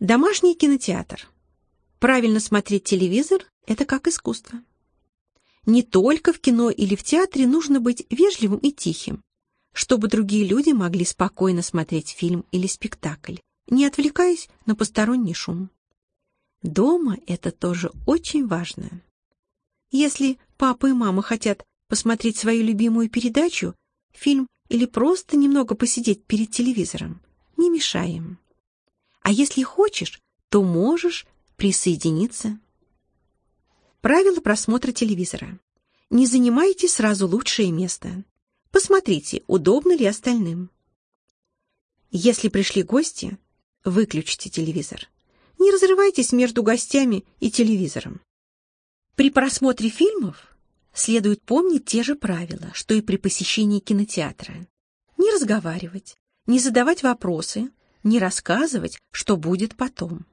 Домашний кинотеатр. Правильно смотреть телевизор – это как искусство. Не только в кино или в театре нужно быть вежливым и тихим, чтобы другие люди могли спокойно смотреть фильм или спектакль, не отвлекаясь на посторонний шум. Дома это тоже очень важно. Если папа и мама хотят посмотреть свою любимую передачу, фильм или просто немного посидеть перед телевизором, не мешаем. А если хочешь, то можешь присоединиться. Правила просмотра телевизора. Не занимайте сразу лучшее место. Посмотрите, удобно ли остальным. Если пришли гости, выключите телевизор. Не разрывайтесь между гостями и телевизором. При просмотре фильмов следует помнить те же правила, что и при посещении кинотеатра. Не разговаривать, не задавать вопросы, не рассказывать, что будет потом.